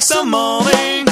some morning.